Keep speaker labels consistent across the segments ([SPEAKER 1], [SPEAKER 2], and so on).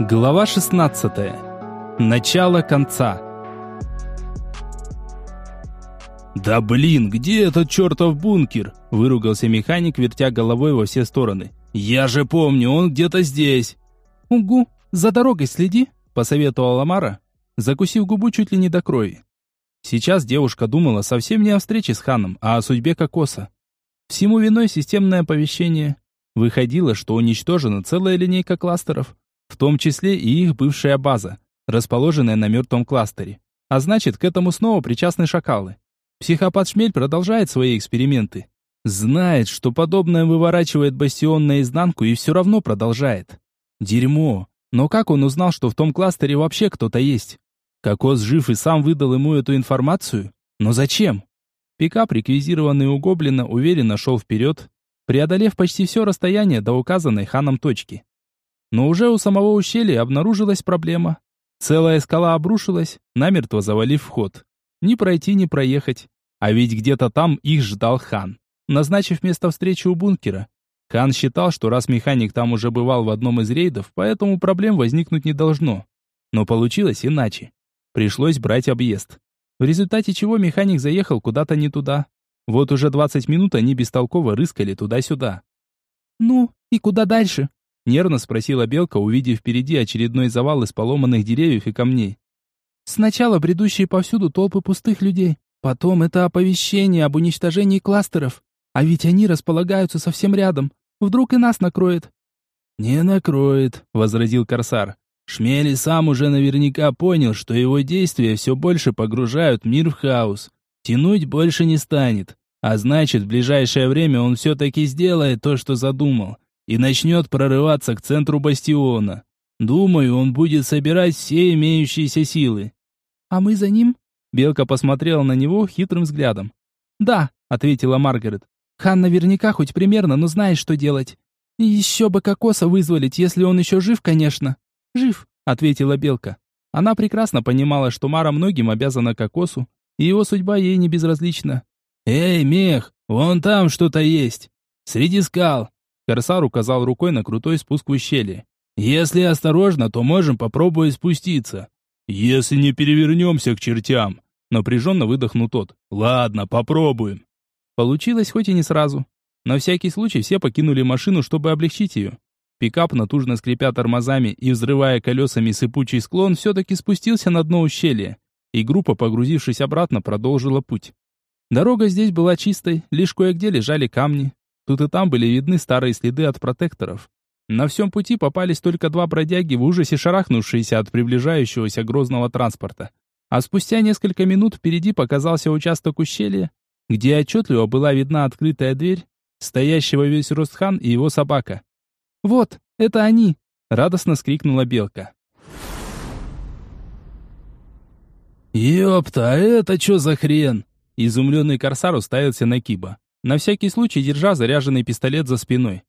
[SPEAKER 1] Глава 16. Начало конца.
[SPEAKER 2] «Да блин, где этот чертов бункер?» – выругался механик, вертя головой во все стороны. «Я же помню, он где-то здесь!»
[SPEAKER 1] «Угу, за дорогой следи», – посоветовала Мара, закусив губу чуть ли не до крови. Сейчас девушка думала совсем не о встрече с Ханом, а о судьбе Кокоса. Всему виной системное оповещение. Выходило, что уничтожена целая линейка кластеров, в том числе и их бывшая база, расположенная на мертвом кластере. А значит, к этому снова причастны шакалы. Психопат Шмель продолжает свои эксперименты. Знает, что подобное выворачивает бастион наизнанку и все равно продолжает. Дерьмо. Но как он узнал, что в том кластере вообще кто-то есть? Кокос жив и сам выдал ему эту информацию? Но зачем? Пикап, реквизированный у Гоблина, уверенно шел вперед, преодолев почти все расстояние до указанной ханом точки. Но уже у самого ущелья обнаружилась проблема. Целая скала обрушилась, намертво завалив вход. Ни пройти, ни проехать. А ведь где-то там их ждал хан, назначив место встречи у бункера. Хан считал, что раз механик там уже бывал в одном из рейдов, поэтому проблем возникнуть не должно. Но получилось иначе. Пришлось брать объезд. В результате чего механик заехал куда-то не туда. Вот уже 20 минут они бестолково рыскали туда-сюда.
[SPEAKER 3] «Ну, и куда дальше?»
[SPEAKER 1] Нервно спросила Белка, увидев впереди очередной завал из поломанных деревьев и камней.
[SPEAKER 3] Сначала бредущие повсюду толпы пустых людей, потом это оповещение об уничтожении кластеров. А ведь они располагаются совсем рядом. Вдруг и нас накроет.
[SPEAKER 2] «Не накроет», — возразил Корсар. Шмели сам уже наверняка понял, что его действия все больше погружают мир в хаос. Тянуть больше не станет. А значит, в ближайшее время он все-таки сделает то, что задумал и начнет прорываться к центру бастиона. Думаю, он будет собирать все имеющиеся силы.
[SPEAKER 3] А мы за ним?
[SPEAKER 1] Белка посмотрела на него хитрым взглядом.
[SPEAKER 3] Да, ответила Маргарет. Хан наверняка хоть примерно, но знает, что делать. И еще бы кокоса вызволить, если он еще жив, конечно.
[SPEAKER 1] Жив, ответила Белка. Она прекрасно понимала, что Мара многим обязана кокосу, и его судьба ей не безразлична.
[SPEAKER 2] «Эй, мех, вон там что-то есть. Среди скал.
[SPEAKER 1] Корсар указал рукой на крутой спуск в ущелье.
[SPEAKER 2] «Если осторожно, то можем попробовать спуститься.
[SPEAKER 4] Если не перевернемся к чертям!»
[SPEAKER 1] Напряженно выдохнул тот.
[SPEAKER 4] «Ладно, попробуем».
[SPEAKER 1] Получилось хоть и не сразу. На всякий случай все покинули машину, чтобы облегчить ее. Пикап, натужно скрипя тормозами и взрывая колесами сыпучий склон, все-таки спустился на дно ущелья, и группа, погрузившись обратно, продолжила путь. Дорога здесь была чистой, лишь кое-где лежали камни, Тут и там были видны старые следы от протекторов. На всем пути попались только два бродяги, в ужасе шарахнувшиеся от приближающегося грозного транспорта. А спустя несколько минут впереди показался участок ущелья, где отчетливо была видна открытая дверь, стоящего весь рост хан и его собака.
[SPEAKER 3] «Вот, это они!»
[SPEAKER 1] — радостно скрикнула белка.
[SPEAKER 2] «Ёпта, а это чё за хрен?»
[SPEAKER 1] Изумленный корсар уставился на Киба на всякий случай держа заряженный пистолет за спиной.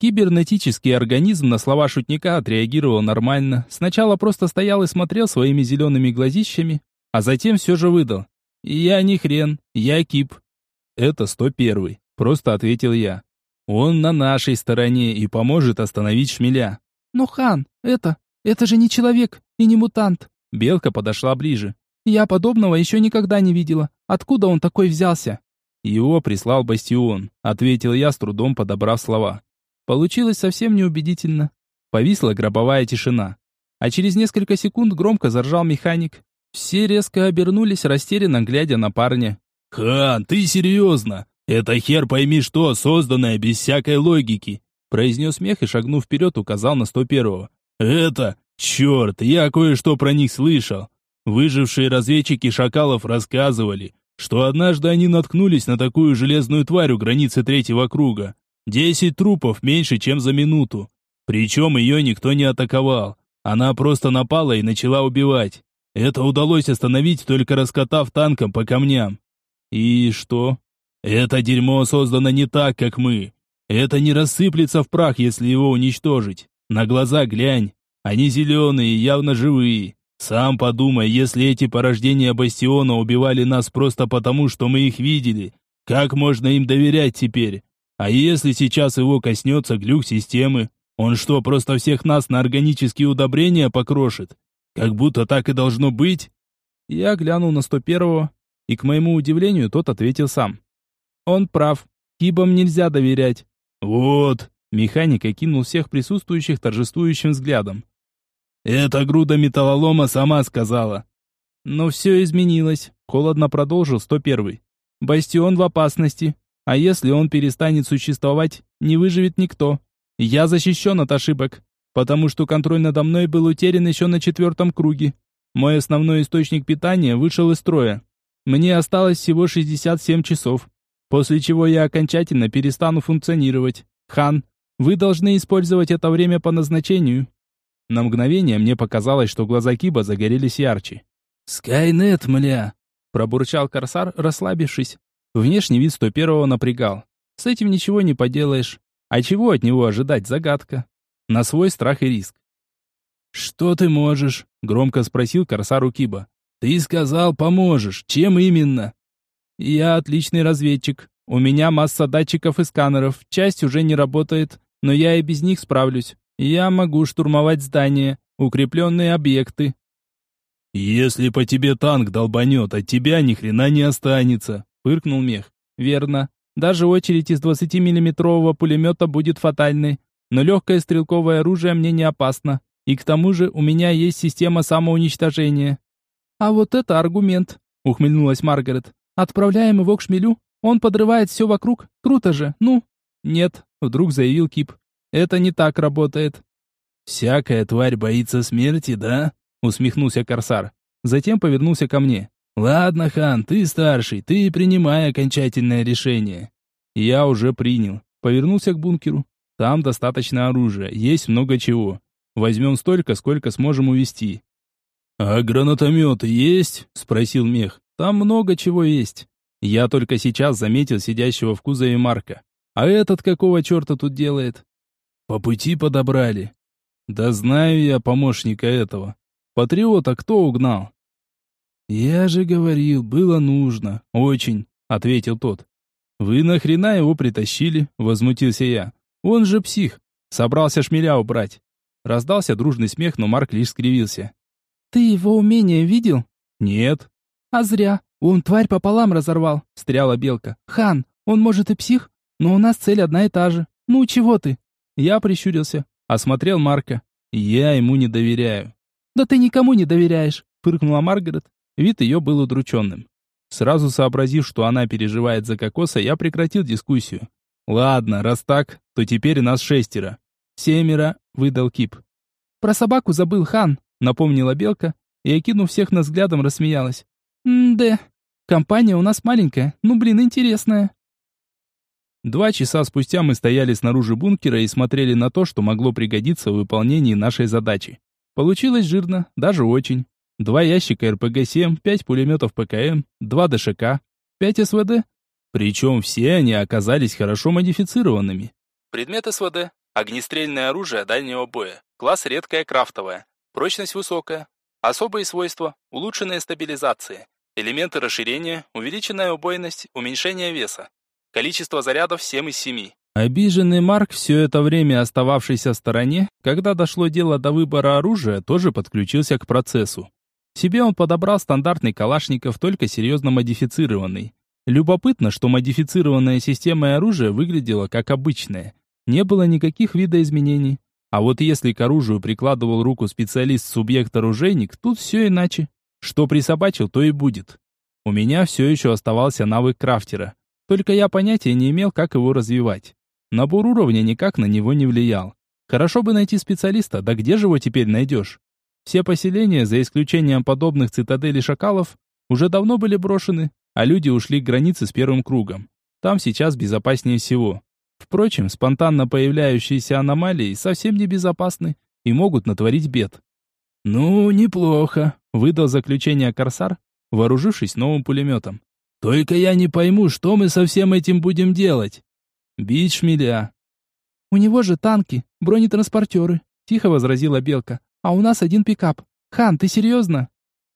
[SPEAKER 1] Кибернетический организм на слова шутника отреагировал нормально. Сначала просто стоял и смотрел своими зелеными глазищами, а затем все же выдал. «Я не хрен, я кип». «Это 101-й», просто ответил я. «Он на нашей стороне и поможет остановить шмеля».
[SPEAKER 3] «Но, хан, это... это же не человек и не мутант».
[SPEAKER 1] Белка подошла ближе.
[SPEAKER 3] «Я подобного еще никогда не видела. Откуда он такой взялся?»
[SPEAKER 1] «Его прислал Бастион», — ответил я, с трудом подобрав слова. Получилось совсем неубедительно. Повисла гробовая тишина. А через несколько секунд громко заржал механик. Все резко обернулись, растерянно глядя на парня.
[SPEAKER 4] «Хан, ты серьезно? Это хер пойми что, созданное без всякой логики!»
[SPEAKER 1] Произнес мех и, шагнув вперед, указал на 101-го.
[SPEAKER 4] «Это... Черт, я кое-что про них слышал. Выжившие разведчики шакалов рассказывали, что однажды они наткнулись на такую железную тварь у границы третьего круга. Десять трупов меньше, чем за минуту. Причем ее никто не атаковал. Она просто напала и начала убивать. Это удалось остановить, только раскатав танком по камням.
[SPEAKER 1] И что?
[SPEAKER 4] Это дерьмо создано не так, как мы. Это не рассыплется в прах, если его уничтожить. На глаза глянь. Они зеленые, явно живые. Сам подумай, если эти порождения Бастиона убивали нас просто потому, что мы их видели, как можно им доверять теперь? А если сейчас его коснется глюк системы? Он что, просто всех нас на органические удобрения покрошит? Как будто так и должно быть?»
[SPEAKER 1] Я глянул на 101-го, и, к моему удивлению, тот ответил сам. «Он прав. Кибам нельзя доверять».
[SPEAKER 4] «Вот!»
[SPEAKER 1] — механик окинул всех присутствующих торжествующим взглядом.
[SPEAKER 4] «Эта груда металлолома сама сказала».
[SPEAKER 1] Но все изменилось, холодно продолжил 101-й. «Бастион в опасности, а если он перестанет существовать, не выживет никто. Я защищен от ошибок, потому что контроль надо мной был утерян еще на четвертом круге. Мой основной источник питания вышел из строя. Мне осталось всего 67 часов, после чего я окончательно перестану функционировать. Хан, вы должны использовать это время по назначению. На мгновение мне показалось, что глаза Киба загорелись ярче.
[SPEAKER 2] «Скайнет, мля!»
[SPEAKER 1] Пробурчал Корсар, расслабившись. Внешний вид 101-го напрягал. С этим ничего не поделаешь. А чего от него ожидать, загадка. На свой страх и риск.
[SPEAKER 2] «Что ты можешь?» — громко спросил Корсар у Киба. «Ты сказал, поможешь. Чем именно?»
[SPEAKER 1] «Я отличный разведчик. У меня масса датчиков и сканеров. Часть уже не работает, но я и без них справлюсь. Я могу штурмовать здания, укрепленные объекты».
[SPEAKER 4] «Если по тебе танк долбанет, от тебя ни хрена не останется», — фыркнул мех.
[SPEAKER 1] «Верно. Даже очередь из 20-миллиметрового пулемета будет фатальной. Но легкое стрелковое оружие мне не опасно. И к тому же у меня есть система самоуничтожения. А вот это аргумент, ухмыльнулась Маргарет. Отправляем его к шмелю, он подрывает все вокруг. Круто же. Ну, нет, вдруг заявил Кип. Это не так работает.
[SPEAKER 2] Всякая тварь боится смерти, да? усмехнулся корсар.
[SPEAKER 1] Затем повернулся ко мне.
[SPEAKER 2] Ладно, хан, ты старший, ты принимай окончательное решение.
[SPEAKER 1] Я уже принял. Повернулся к бункеру. Там достаточно оружия, есть много чего. Возьмем столько, сколько сможем увезти.
[SPEAKER 4] «А гранатометы есть?» — спросил мех.
[SPEAKER 1] «Там много чего есть. Я только сейчас заметил сидящего в кузове Марка. А этот какого черта тут делает?»
[SPEAKER 2] «По пути подобрали».
[SPEAKER 1] «Да знаю я помощника этого. Патриота кто угнал?»
[SPEAKER 2] «Я же говорил, было нужно. Очень», — ответил тот.
[SPEAKER 1] «Вы нахрена его притащили?» — возмутился я. «Он же псих. Собрался шмеля убрать. Раздался дружный смех, но Марк лишь скривился. «Ты его умение видел?»
[SPEAKER 4] «Нет».
[SPEAKER 1] «А зря. Он тварь пополам разорвал», — встряла Белка. «Хан, он может и псих, но у нас цель одна и та же. Ну, чего ты?» Я прищурился, осмотрел Марка. «Я ему не доверяю». «Да ты никому не доверяешь», — фыркнула Маргарет. Вид ее был удрученным. Сразу сообразив, что она переживает за кокоса, я прекратил дискуссию. «Ладно, раз так, то теперь нас шестеро. «Семеро», — выдал Кип. «Про собаку забыл хан», — напомнила Белка, и, окинув всех нас взглядом, рассмеялась. «М-да, компания у нас маленькая, ну блин, интересная». Два часа спустя мы стояли снаружи бункера и смотрели на то, что могло пригодиться в выполнении нашей задачи. Получилось жирно, даже очень. Два ящика РПГ-7, пять пулеметов ПКМ, два ДШК, пять СВД. Причем все они оказались хорошо модифицированными. Предмет СВД Огнестрельное оружие дальнего боя. Класс редкое крафтовое. Прочность высокая. Особые свойства. Улучшенная стабилизация. Элементы расширения. Увеличенная убойность. Уменьшение веса. Количество зарядов 7 из 7. Обиженный Марк, все это время остававшийся в стороне, когда дошло дело до выбора оружия, тоже подключился к процессу. Себе он подобрал стандартный Калашников, только серьезно модифицированный. Любопытно, что модифицированная система оружия выглядела как обычная не было никаких видоизменений. А вот если к оружию прикладывал руку специалист-субъект-оружейник, тут все иначе. Что присобачил, то и будет. У меня все еще оставался навык крафтера. Только я понятия не имел, как его развивать. Набор уровня никак на него не влиял. Хорошо бы найти специалиста, да где же его теперь найдешь? Все поселения, за исключением подобных цитаделей шакалов, уже давно были брошены, а люди ушли к границе с первым кругом. Там сейчас безопаснее всего. Впрочем, спонтанно появляющиеся аномалии совсем не безопасны и могут натворить бед.
[SPEAKER 2] «Ну, неплохо», —
[SPEAKER 1] выдал заключение Корсар, вооружившись новым пулеметом.
[SPEAKER 2] «Только я не пойму, что мы со всем этим будем делать?»
[SPEAKER 1] «Бить шмеля».
[SPEAKER 3] «У него же танки, бронетранспортеры», — тихо возразила Белка. «А у нас один пикап. Хан, ты серьезно?»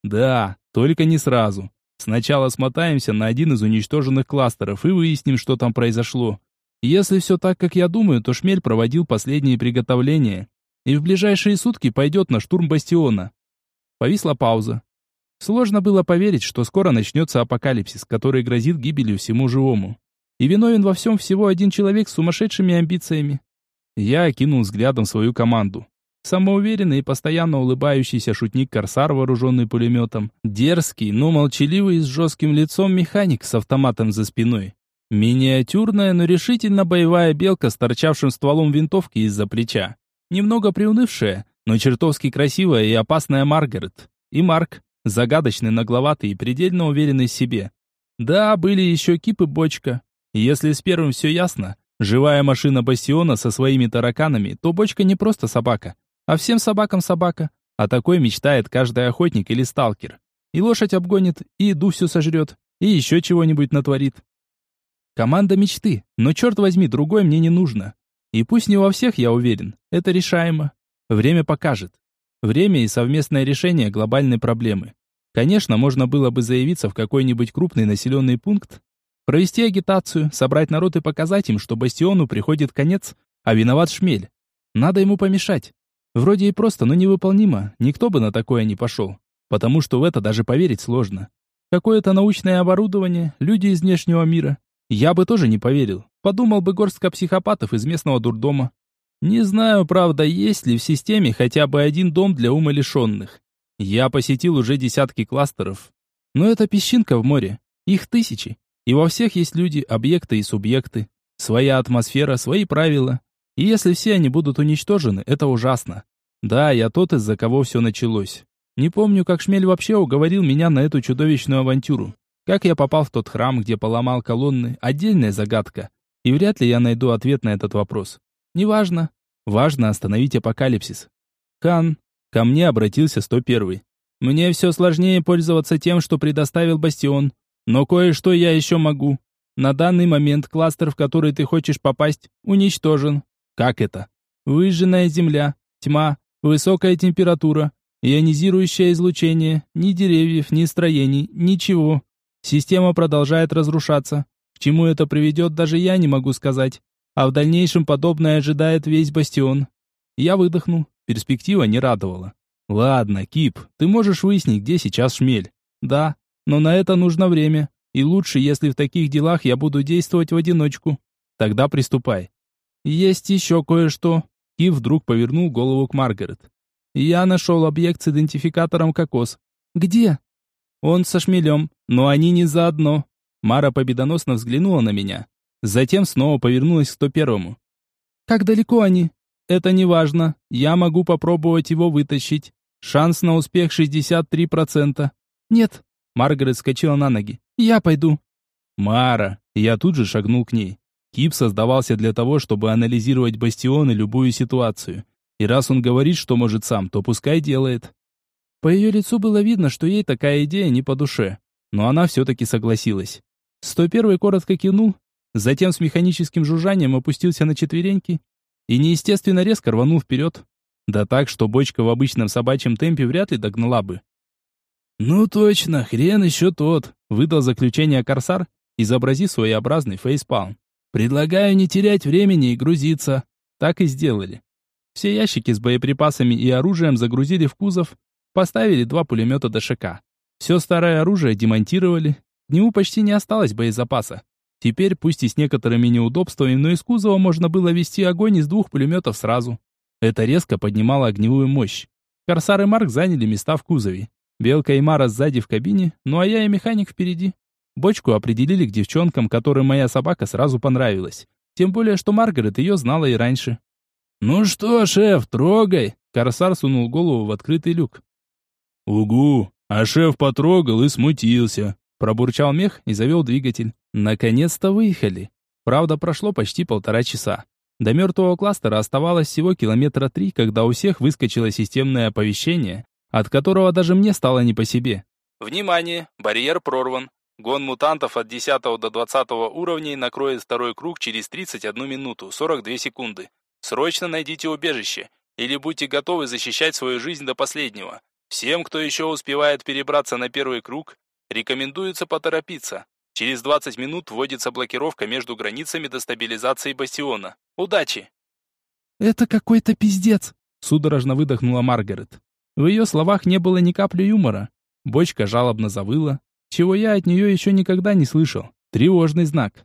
[SPEAKER 1] «Да, только не сразу. Сначала смотаемся на один из уничтоженных кластеров и выясним, что там произошло. Если все так, как я думаю, то Шмель проводил последние приготовления и в ближайшие сутки пойдет на штурм бастиона. Повисла пауза. Сложно было поверить, что скоро начнется апокалипсис, который грозит гибелью всему живому. И виновен во всем всего один человек с сумасшедшими амбициями. Я окинул взглядом свою команду. Самоуверенный и постоянно улыбающийся шутник-корсар, вооруженный пулеметом. Дерзкий, но молчаливый с жестким лицом механик с автоматом за спиной. Миниатюрная, но решительно боевая белка с торчавшим стволом винтовки из-за плеча. Немного приунывшая, но чертовски красивая и опасная Маргарет. И Марк, загадочный, нагловатый и предельно уверенный в себе. Да, были еще Кип и Бочка. Если с первым все ясно, живая машина Бастиона со своими тараканами, то Бочка не просто собака, а всем собакам собака. А такой мечтает каждый охотник или сталкер. И лошадь обгонит, и еду все сожрет, и еще чего-нибудь натворит. Команда мечты, но черт возьми, другой мне не нужно. И пусть не во всех, я уверен, это решаемо. Время покажет. Время и совместное решение глобальной проблемы. Конечно, можно было бы заявиться в какой-нибудь крупный населенный пункт, провести агитацию, собрать народ и показать им, что бастиону приходит конец, а виноват шмель. Надо ему помешать. Вроде и просто, но невыполнимо. Никто бы на такое не пошел. Потому что в это даже поверить сложно. Какое-то научное оборудование, люди из внешнего мира, я бы тоже не поверил. Подумал бы горстка психопатов из местного дурдома. Не знаю, правда, есть ли в системе хотя бы один дом для умалишенных. Я посетил уже десятки кластеров. Но это песчинка в море. Их тысячи. И во всех есть люди, объекты и субъекты. Своя атмосфера, свои правила. И если все они будут уничтожены, это ужасно. Да, я тот, из-за кого все началось. Не помню, как Шмель вообще уговорил меня на эту чудовищную авантюру. Как я попал в тот храм, где поломал колонны, отдельная загадка. И вряд ли я найду ответ на этот вопрос. Неважно. Важно остановить апокалипсис. Кан, ко мне обратился 101-й. Мне все сложнее пользоваться тем, что предоставил Бастион. Но кое-что я еще могу. На данный момент кластер, в который ты хочешь попасть, уничтожен. Как это? Выжженная земля, тьма, высокая температура, ионизирующее излучение, ни деревьев, ни строений, ничего. Система продолжает разрушаться. К чему это приведет, даже я не могу сказать. А в дальнейшем подобное ожидает весь бастион. Я выдохнул. Перспектива не радовала. Ладно, Кип, ты можешь выяснить, где сейчас шмель. Да, но на это нужно время. И лучше, если в таких делах я буду действовать в одиночку. Тогда приступай. Есть еще кое-что. Кип вдруг повернул голову к Маргарет. Я нашел объект с идентификатором кокос. Где? Он со шмелем, но они не заодно. Мара победоносно взглянула на меня. Затем снова повернулась к 101-му. Как далеко они? Это не важно. Я могу попробовать его вытащить. Шанс на успех 63%. Нет. Маргарет скочила на ноги. Я пойду. Мара. Я тут же шагнул к ней. Кип создавался для того, чтобы анализировать бастион и любую ситуацию. И раз он говорит, что может сам, то пускай делает. По ее лицу было видно, что ей такая идея не по душе. Но она все-таки согласилась. 101 коротко кивнул, затем с механическим жужжанием опустился на четвереньки и неестественно резко рванул вперед. Да так, что бочка в обычном собачьем темпе вряд ли догнала бы. «Ну точно, хрен еще тот», — выдал заключение Корсар, изобразив своеобразный фейспалм. «Предлагаю не терять времени и грузиться». Так и сделали. Все ящики с боеприпасами и оружием загрузили в кузов, Поставили два пулемета ДШК. Все старое оружие демонтировали. К нему почти не осталось боезапаса. Теперь, пусть и с некоторыми неудобствами, но из кузова можно было вести огонь из двух пулеметов сразу. Это резко поднимало огневую мощь. Корсар и Марк заняли места в кузове. Белка и Мара сзади в кабине, ну а я и механик впереди. Бочку определили к девчонкам, которым моя собака сразу понравилась. Тем более, что Маргарет ее знала и раньше. «Ну что, шеф, трогай!» Корсар сунул голову в открытый люк.
[SPEAKER 4] «Угу!» А шеф потрогал и смутился.
[SPEAKER 1] Пробурчал мех и завел двигатель. Наконец-то выехали. Правда, прошло почти полтора часа. До мертвого кластера оставалось всего километра три, когда у всех выскочило системное оповещение, от которого даже мне стало не по себе. Внимание! Барьер прорван. Гон мутантов от 10 до 20 уровней накроет второй круг через 31 минуту, 42 секунды. Срочно найдите убежище, или будьте готовы защищать свою жизнь до последнего. Всем, кто еще успевает перебраться на первый круг, рекомендуется поторопиться. Через 20 минут вводится блокировка между границами до стабилизации бастиона. Удачи!»
[SPEAKER 3] «Это какой-то пиздец!» Судорожно выдохнула Маргарет. В ее словах не было ни капли юмора. Бочка жалобно завыла, чего я от нее еще никогда не слышал. Тревожный знак.